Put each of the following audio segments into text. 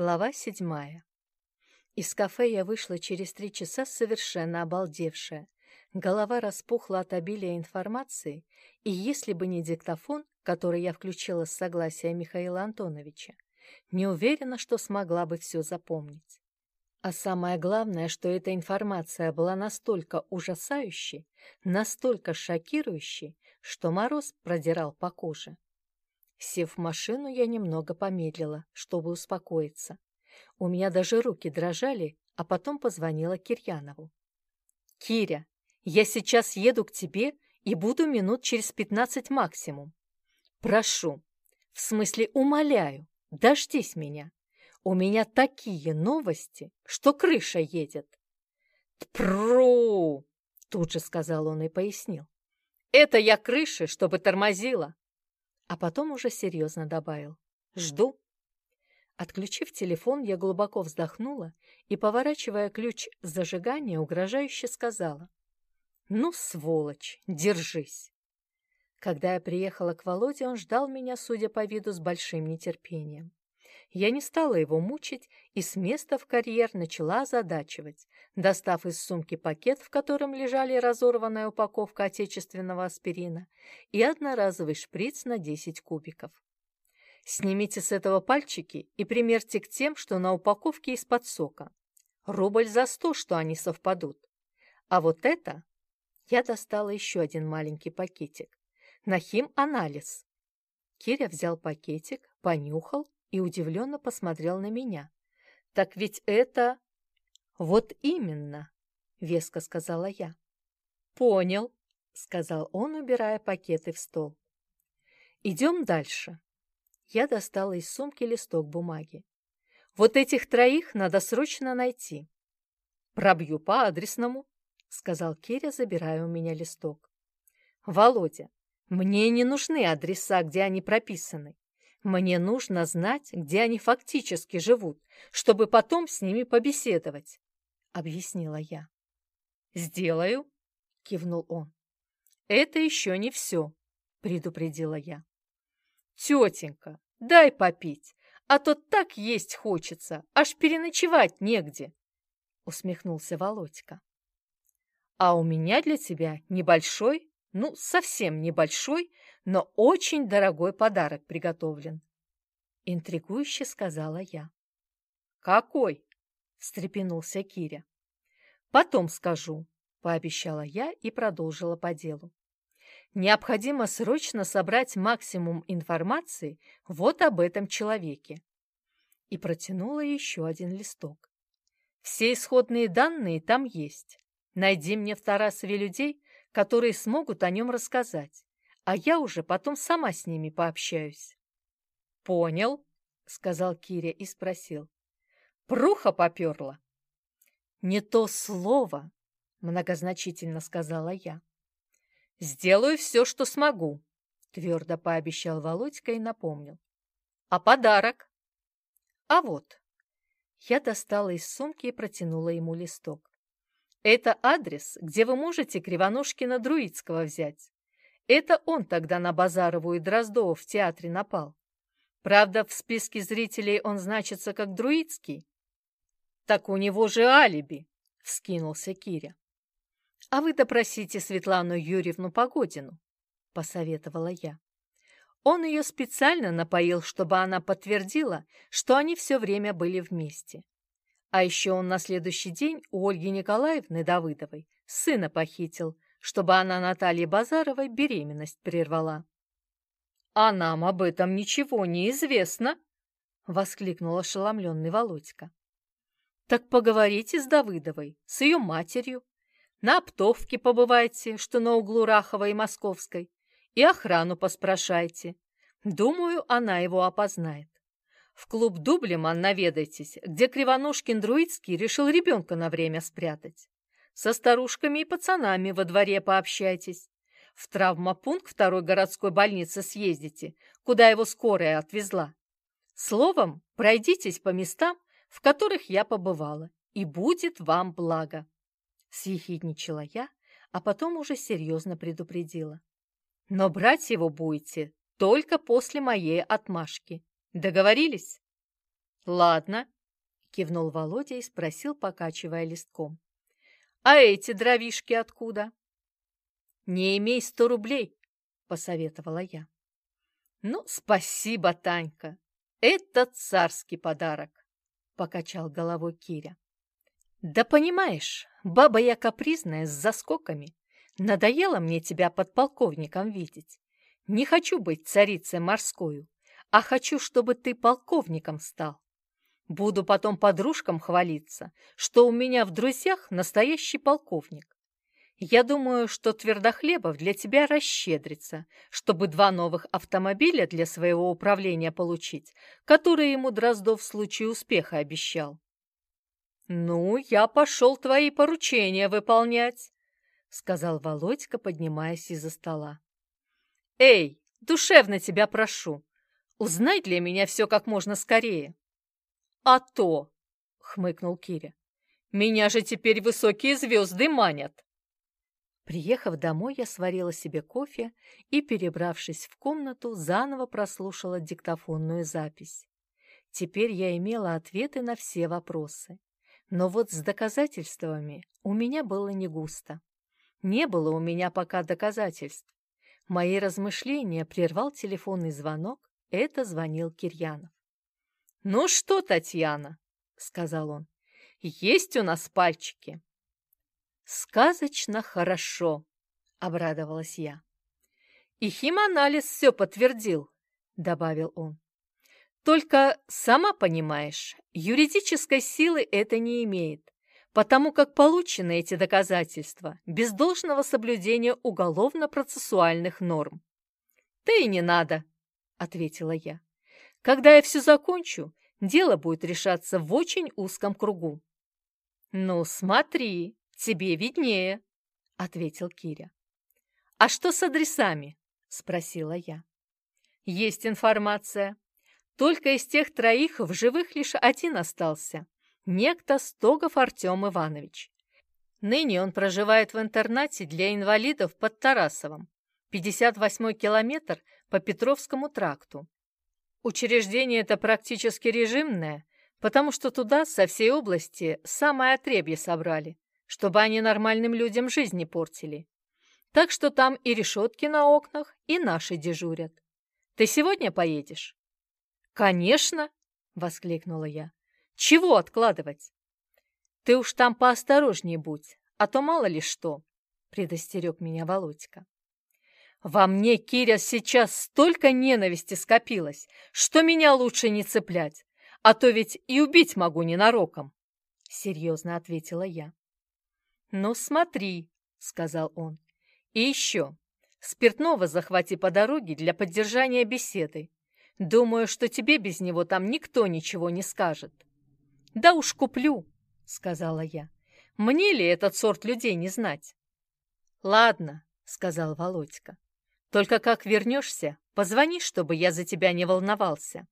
Глава седьмая. Из кафе я вышла через три часа совершенно обалдевшая. Голова распухла от обилия информации, и если бы не диктофон, который я включила с согласия Михаила Антоновича, не уверена, что смогла бы все запомнить. А самое главное, что эта информация была настолько ужасающей, настолько шокирующей, что мороз продирал по коже. Сев в машину, я немного помедлила, чтобы успокоиться. У меня даже руки дрожали, а потом позвонила Кирьянову. «Киря, я сейчас еду к тебе и буду минут через пятнадцать максимум. Прошу, в смысле умоляю, дождись меня. У меня такие новости, что крыша едет». «Тпру!» — тут же сказал он и пояснил. «Это я крыши, чтобы тормозила, а потом уже серьезно добавил. «Жду». Отключив телефон, я глубоко вздохнула и, поворачивая ключ зажигания, угрожающе сказала. «Ну, сволочь, держись!» Когда я приехала к Володе, он ждал меня, судя по виду, с большим нетерпением. Я не стала его мучить и с места в карьер начала озадачивать, достав из сумки пакет, в котором лежали разорванная упаковка отечественного аспирина и одноразовый шприц на 10 кубиков. Снимите с этого пальчики и примерьте к тем, что на упаковке из-под сока. Рубль за сто, что они совпадут. А вот это... Я достала еще один маленький пакетик. Нахим-анализ. Киря взял пакетик, понюхал и удивленно посмотрел на меня. «Так ведь это...» «Вот именно», — веско сказала я. «Понял», — сказал он, убирая пакеты в стол. «Идем дальше». Я достала из сумки листок бумаги. «Вот этих троих надо срочно найти». «Пробью по адресному», — сказал Киря, забирая у меня листок. «Володя, мне не нужны адреса, где они прописаны. Мне нужно знать, где они фактически живут, чтобы потом с ними побеседовать, — объяснила я. «Сделаю», — кивнул он. «Это еще не все», — предупредила я. «Тетенька, дай попить, а то так есть хочется, аж переночевать негде», — усмехнулся Володька. «А у меня для тебя небольшой, ну, совсем небольшой, но очень дорогой подарок приготовлен. Интригующе сказала я. Какой? встрепенулся Киря. Потом скажу, пообещала я и продолжила по делу. Необходимо срочно собрать максимум информации вот об этом человеке. И протянула еще один листок. Все исходные данные там есть. Найди мне в Тарасове людей, которые смогут о нем рассказать а я уже потом сама с ними пообщаюсь. — Понял, — сказал Киря и спросил. — Пруха поперла? — Не то слово, — многозначительно сказала я. — Сделаю все, что смогу, — твердо пообещал Володька и напомнил. — А подарок? — А вот. Я достала из сумки и протянула ему листок. Это адрес, где вы можете Кривоножкина-Друидского взять. Это он тогда на Базарову и Дроздову в театре напал. Правда, в списке зрителей он значится как Друидский. Так у него же алиби, — вскинулся Киря. А вы допросите Светлану Юрьевну Погодину, — посоветовала я. Он ее специально напоил, чтобы она подтвердила, что они все время были вместе. А еще он на следующий день у Ольги Николаевны Давыдовой сына похитил, чтобы она Наталье Базаровой беременность прервала. «А нам об этом ничего не известно!» — воскликнул ошеломленный Володька. «Так поговорите с Давыдовой, с ее матерью. На оптовке побывайте, что на углу Рахова и Московской, и охрану поспрашайте. Думаю, она его опознает. В клуб Дублеман наведайтесь, где Кривоножкин-Друидский решил ребенка на время спрятать. Со старушками и пацанами во дворе пообщайтесь. В травмопункт второй городской больницы съездите, куда его скорая отвезла. Словом, пройдитесь по местам, в которых я побывала, и будет вам благо. Съехидничала я, а потом уже серьезно предупредила. Но брать его будете только после моей отмашки. Договорились? Ладно, кивнул Володя и спросил, покачивая листком. А эти дровишки откуда? Не имей сто рублей, посоветовала я. Ну, спасибо, Танька. Это царский подарок, покачал головой Киря. Да понимаешь, баба я капризная с заскоками. Надоело мне тебя подполковником видеть. Не хочу быть царицей морскую, а хочу, чтобы ты полковником стал. Буду потом подружкам хвалиться, что у меня в друзьях настоящий полковник. Я думаю, что Твердохлебов для тебя расщедрится, чтобы два новых автомобиля для своего управления получить, которые ему Дроздов в случае успеха обещал. «Ну, я пошел твои поручения выполнять», — сказал Володька, поднимаясь из-за стола. «Эй, душевно тебя прошу, узнай для меня все как можно скорее». «А то», — хмыкнул Киря, — «меня же теперь высокие звезды манят». Приехав домой, я сварила себе кофе и, перебравшись в комнату, заново прослушала диктофонную запись. Теперь я имела ответы на все вопросы. Но вот с доказательствами у меня было не густо. Не было у меня пока доказательств. Мои размышления прервал телефонный звонок. Это звонил Кирьянов. «Ну что, Татьяна?» — сказал он. «Есть у нас пальчики?» «Сказочно хорошо», — обрадовалась я. «И химанализ все подтвердил», — добавил он. Только, сама понимаешь, юридической силы это не имеет, потому как получены эти доказательства без должного соблюдения уголовно-процессуальных норм. «Да и не надо», — ответила я. «Когда я все закончу, дело будет решаться в очень узком кругу». «Ну, смотри, тебе виднее», — ответил Киря. «А что с адресами?» — спросила я. «Есть информация», только из тех троих в живых лишь один остался. Некто Стогов Артем Иванович. Ныне он проживает в интернате для инвалидов под Тарасовым. 58-й километр по Петровскому тракту. Учреждение это практически режимное, потому что туда со всей области самое отребье собрали, чтобы они нормальным людям жизнь не портили. Так что там и решетки на окнах, и наши дежурят. Ты сегодня поедешь? «Конечно!» — воскликнула я. «Чего откладывать?» «Ты уж там поосторожнее будь, а то мало ли что!» — предостерег меня Володька. «Во мне, Киря, сейчас столько ненависти скопилось, что меня лучше не цеплять, а то ведь и убить могу ненароком!» — серьезно ответила я. «Ну, смотри!» — сказал он. «И еще, спиртного захвати по дороге для поддержания беседы. Думаю, что тебе без него там никто ничего не скажет. Да уж куплю, сказала я. Мне ли этот сорт людей не знать? Ладно, сказал Володька. Только как вернешься, позвони, чтобы я за тебя не волновался.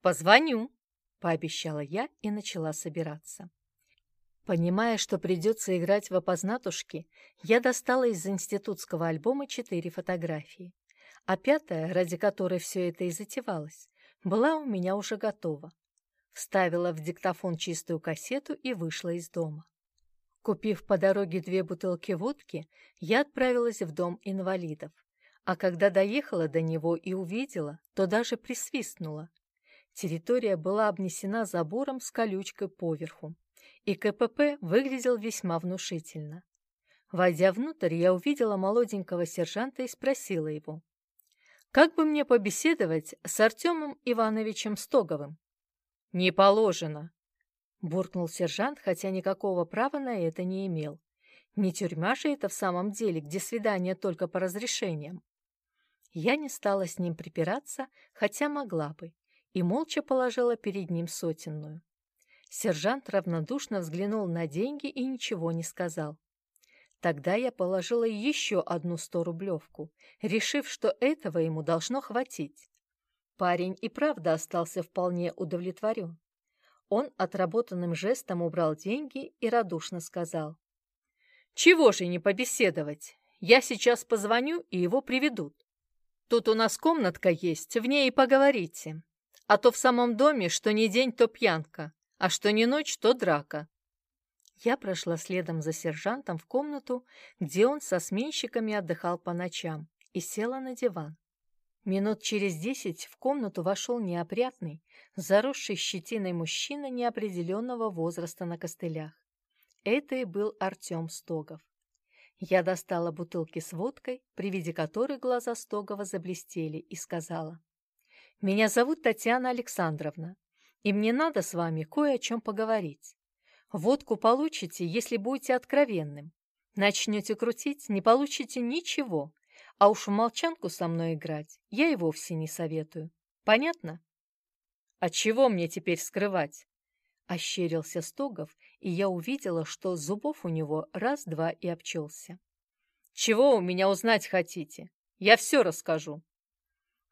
Позвоню, пообещала я и начала собираться. Понимая, что придется играть в опознатушки, я достала из институтского альбома четыре фотографии а пятая, ради которой все это и затевалось, была у меня уже готова. Вставила в диктофон чистую кассету и вышла из дома. Купив по дороге две бутылки водки, я отправилась в дом инвалидов, а когда доехала до него и увидела, то даже присвистнула. Территория была обнесена забором с колючкой поверху, и КПП выглядел весьма внушительно. Войдя внутрь, я увидела молоденького сержанта и спросила его, как бы мне побеседовать с Артемом Ивановичем Стоговым? Не положено, буркнул сержант, хотя никакого права на это не имел. Не тюрьма же это в самом деле, где свидание только по разрешениям. Я не стала с ним припираться, хотя могла бы, и молча положила перед ним сотенную. Сержант равнодушно взглянул на деньги и ничего не сказал. Тогда я положила еще одну сто-рублевку, решив, что этого ему должно хватить. Парень и правда остался вполне удовлетворен. Он отработанным жестом убрал деньги и радушно сказал. «Чего же не побеседовать? Я сейчас позвоню, и его приведут. Тут у нас комнатка есть, в ней и поговорите. А то в самом доме, что не день, то пьянка, а что не ночь, то драка. Я прошла следом за сержантом в комнату, где он со сменщиками отдыхал по ночам, и села на диван. Минут через десять в комнату вошел неопрятный, заросший щетиной мужчина неопределенного возраста на костылях. Это и был Артем Стогов. Я достала бутылки с водкой, при виде которой глаза Стогова заблестели, и сказала. «Меня зовут Татьяна Александровна, и мне надо с вами кое о чем поговорить. Водку получите, если будете откровенным. Начнете крутить, не получите ничего, а уж в молчанку со мной играть я и вовсе не советую. Понятно? А чего мне теперь скрывать? Ощерился Стогов, и я увидела, что зубов у него раз-два и обчелся. Чего у меня узнать хотите? Я все расскажу.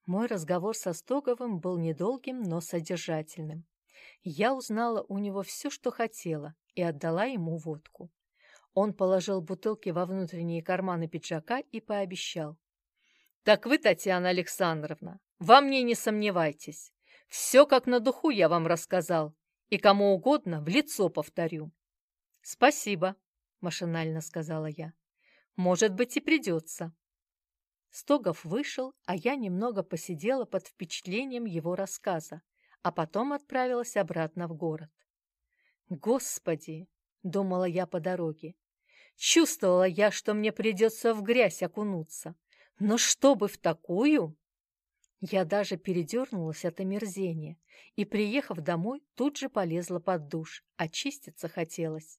Мой разговор со Стоговым был недолгим, но содержательным. Я узнала у него все, что хотела, и отдала ему водку. Он положил бутылки во внутренние карманы пиджака и пообещал. «Так вы, Татьяна Александровна, во мне не сомневайтесь. Все как на духу я вам рассказал, и кому угодно в лицо повторю». «Спасибо», — машинально сказала я. «Может быть, и придется». Стогов вышел, а я немного посидела под впечатлением его рассказа, а потом отправилась обратно в город. «Господи!» — думала я по дороге. Чувствовала я, что мне придется в грязь окунуться. Но чтобы в такую... Я даже передернулась от омерзения и, приехав домой, тут же полезла под душ. Очиститься хотелось.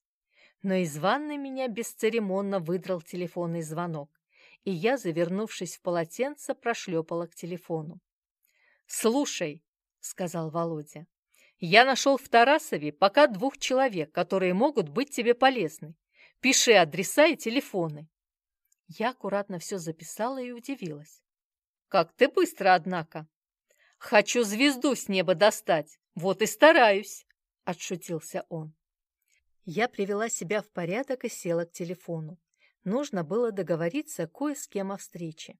Но из ванной меня бесцеремонно выдрал телефонный звонок, и я, завернувшись в полотенце, прошлепала к телефону. «Слушай», — сказал Володя, — «я нашел в Тарасове пока двух человек, которые могут быть тебе полезны. Пиши адреса и телефоны. Я аккуратно все записала и удивилась. Как ты быстро, однако. Хочу звезду с неба достать, вот и стараюсь, отшутился он. Я привела себя в порядок и села к телефону. Нужно было договориться кое с кем о встрече.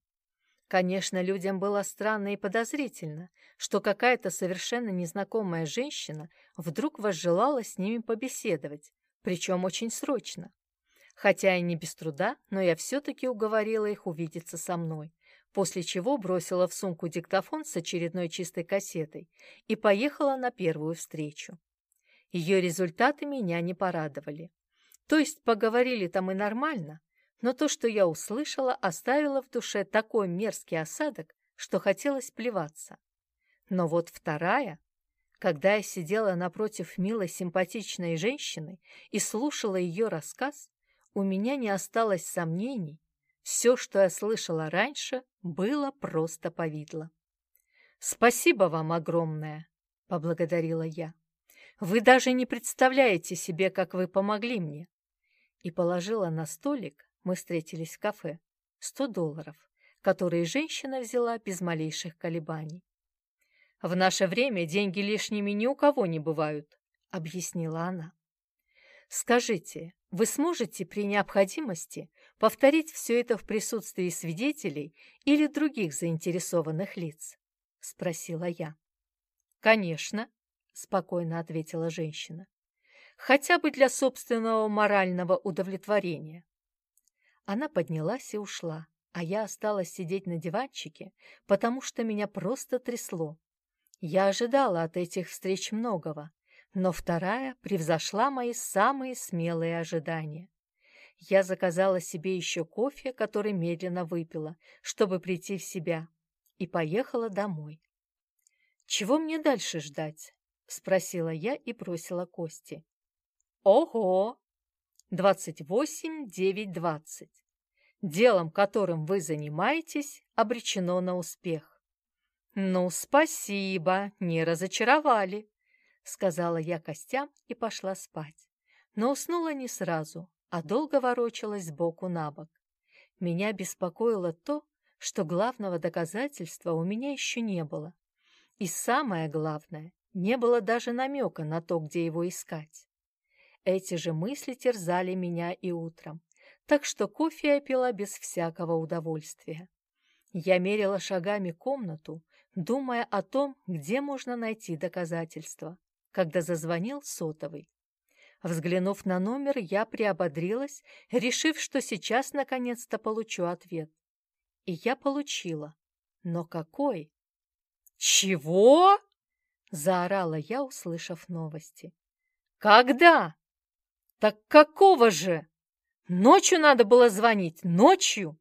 Конечно, людям было странно и подозрительно, что какая-то совершенно незнакомая женщина вдруг возжелала с ними побеседовать, причем очень срочно. Хотя и не без труда, но я все-таки уговорила их увидеться со мной, после чего бросила в сумку диктофон с очередной чистой кассетой и поехала на первую встречу. Ее результаты меня не порадовали. То есть поговорили там и нормально, но то, что я услышала, оставило в душе такой мерзкий осадок, что хотелось плеваться. Но вот вторая, когда я сидела напротив милой симпатичной женщины и слушала ее рассказ, у меня не осталось сомнений. Все, что я слышала раньше, было просто повидло. «Спасибо вам огромное!» — поблагодарила я. «Вы даже не представляете себе, как вы помогли мне!» И положила на столик, мы встретились в кафе, сто долларов, которые женщина взяла без малейших колебаний. «В наше время деньги лишними ни у кого не бывают», — объяснила она. Скажите, вы сможете при необходимости повторить все это в присутствии свидетелей или других заинтересованных лиц? Спросила я. Конечно, спокойно ответила женщина. Хотя бы для собственного морального удовлетворения. Она поднялась и ушла, а я осталась сидеть на диванчике, потому что меня просто трясло. Я ожидала от этих встреч многого, но вторая превзошла мои самые смелые ожидания. Я заказала себе еще кофе, который медленно выпила, чтобы прийти в себя, и поехала домой. «Чего мне дальше ждать?» — спросила я и бросила кости. «Ого! Двадцать восемь, девять, двадцать. Делом, которым вы занимаетесь, обречено на успех». «Ну, спасибо, не разочаровали», сказала я костям и пошла спать. Но уснула не сразу, а долго ворочалась сбоку на бок. Меня беспокоило то, что главного доказательства у меня еще не было. И самое главное, не было даже намека на то, где его искать. Эти же мысли терзали меня и утром, так что кофе я пила без всякого удовольствия. Я мерила шагами комнату, думая о том, где можно найти доказательства, когда зазвонил сотовый. Взглянув на номер, я приободрилась, решив, что сейчас наконец-то получу ответ. И я получила. Но какой? «Чего?» — заорала я, услышав новости. «Когда?» «Так какого же? Ночью надо было звонить, ночью?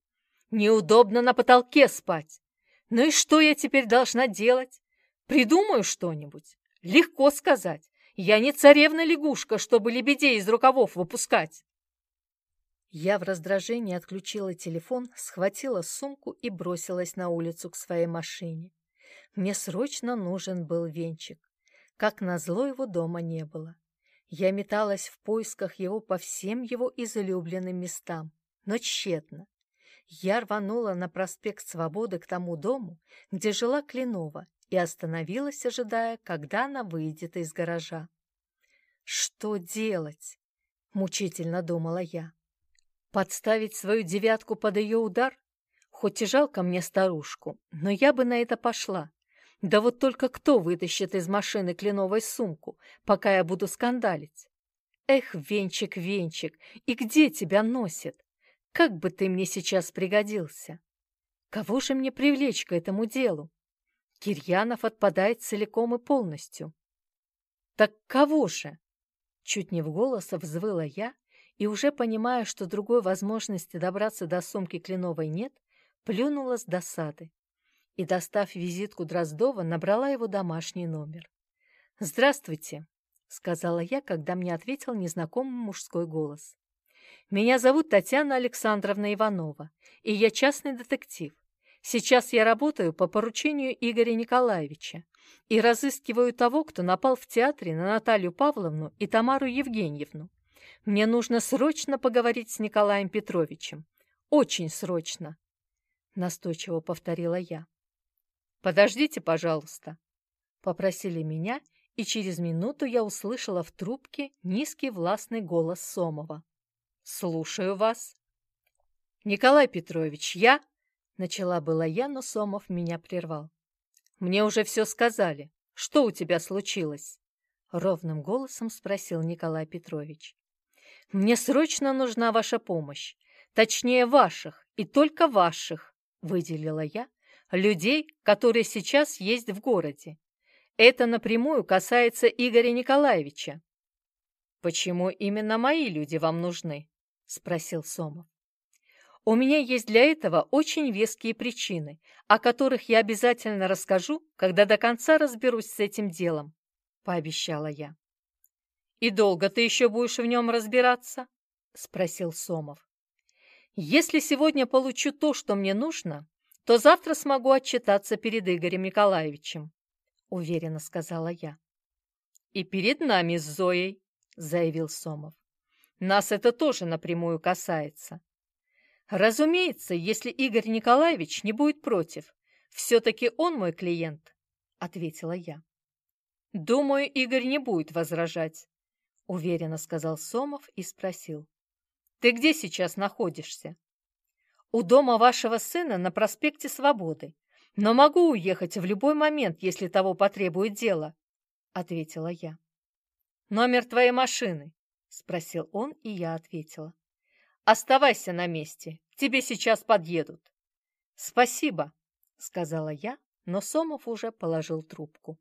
Неудобно на потолке спать. Ну и что я теперь должна делать? Придумаю что-нибудь. Легко сказать. Я не царевна-лягушка, чтобы лебедей из рукавов выпускать. Я в раздражении отключила телефон, схватила сумку и бросилась на улицу к своей машине. Мне срочно нужен был венчик. Как назло его дома не было. Я металась в поисках его по всем его излюбленным местам, но тщетно. Я рванула на проспект Свободы к тому дому, где жила Клинова, и остановилась, ожидая, когда она выйдет из гаража. «Что делать?» — мучительно думала я. «Подставить свою девятку под ее удар? Хоть и жалко мне старушку, но я бы на это пошла. Да вот только кто вытащит из машины кленовой сумку, пока я буду скандалить? Эх, Венчик, Венчик, и где тебя носит? Как бы ты мне сейчас пригодился? Кого же мне привлечь к этому делу? Кирьянов отпадает целиком и полностью. Так кого же? Чуть не в голос взвыла я, и уже понимая, что другой возможности добраться до сумки Кленовой нет, плюнула с досады. И, достав визитку Дроздова, набрала его домашний номер. «Здравствуйте», — сказала я, когда мне ответил незнакомый мужской голос. «Меня зовут Татьяна Александровна Иванова, и я частный детектив. Сейчас я работаю по поручению Игоря Николаевича и разыскиваю того, кто напал в театре на Наталью Павловну и Тамару Евгеньевну. Мне нужно срочно поговорить с Николаем Петровичем. Очень срочно, — настойчиво повторила я. «Подождите, пожалуйста», — попросили меня, и через минуту я услышала в трубке низкий властный голос Сомова. «Слушаю вас». «Николай Петрович, я...» Начала была я, но Сомов меня прервал. «Мне уже все сказали. Что у тебя случилось?» Ровным голосом спросил Николай Петрович. «Мне срочно нужна ваша помощь. Точнее, ваших, и только ваших», выделила я, людей, которые сейчас есть в городе. Это напрямую касается Игоря Николаевича. «Почему именно мои люди вам нужны?» — спросил Сомов. У меня есть для этого очень веские причины, о которых я обязательно расскажу, когда до конца разберусь с этим делом», — пообещала я. «И долго ты еще будешь в нем разбираться?» — спросил Сомов. «Если сегодня получу то, что мне нужно, то завтра смогу отчитаться перед Игорем Николаевичем», — уверенно сказала я. «И перед нами с Зоей», — заявил Сомов. «Нас это тоже напрямую касается. «Разумеется, если Игорь Николаевич не будет против. Все-таки он мой клиент», — ответила я. «Думаю, Игорь не будет возражать», — уверенно сказал Сомов и спросил. «Ты где сейчас находишься?» «У дома вашего сына на проспекте Свободы, но могу уехать в любой момент, если того потребует дело», — ответила я. «Номер твоей машины?» — спросил он, и я ответила. Оставайся на месте, тебе сейчас подъедут. Спасибо, сказала я, но Сомов уже положил трубку.